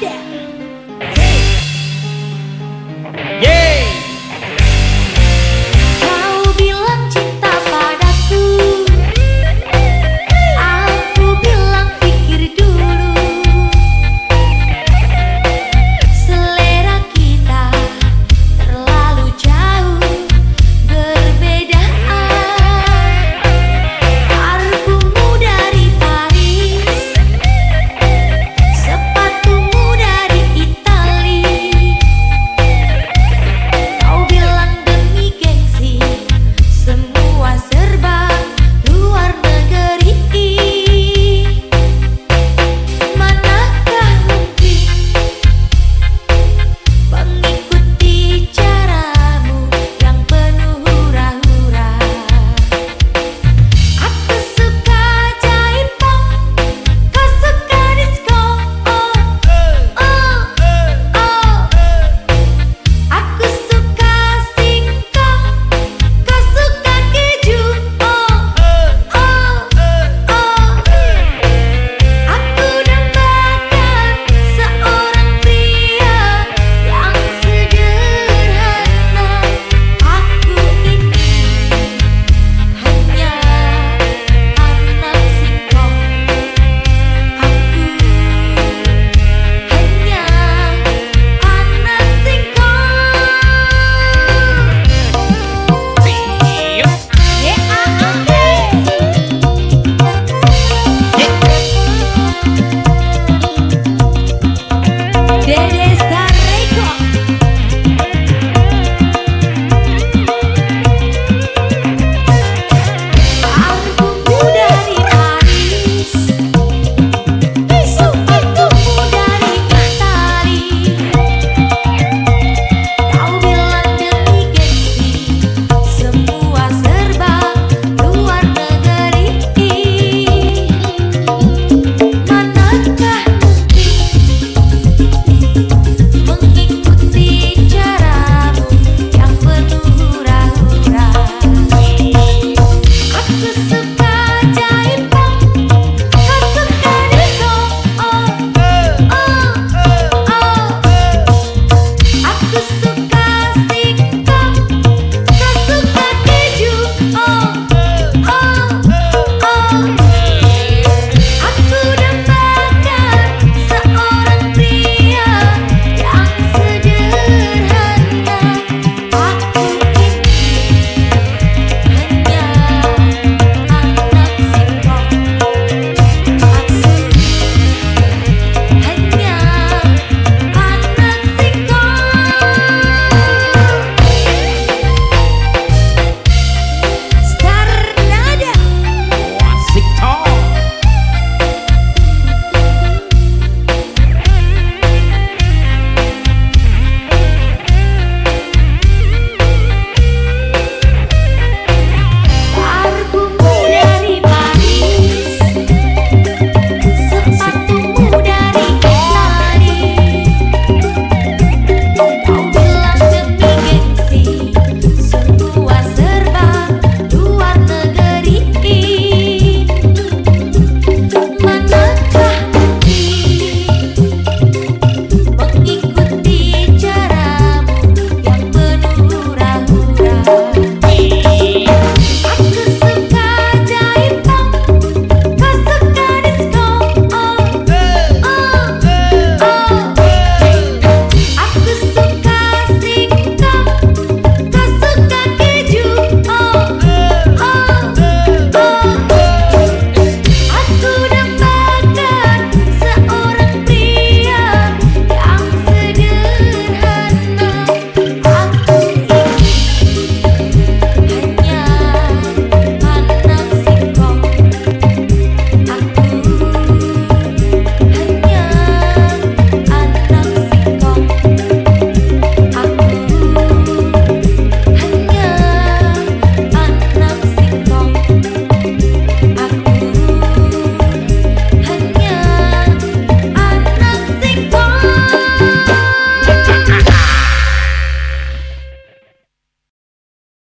Yeah.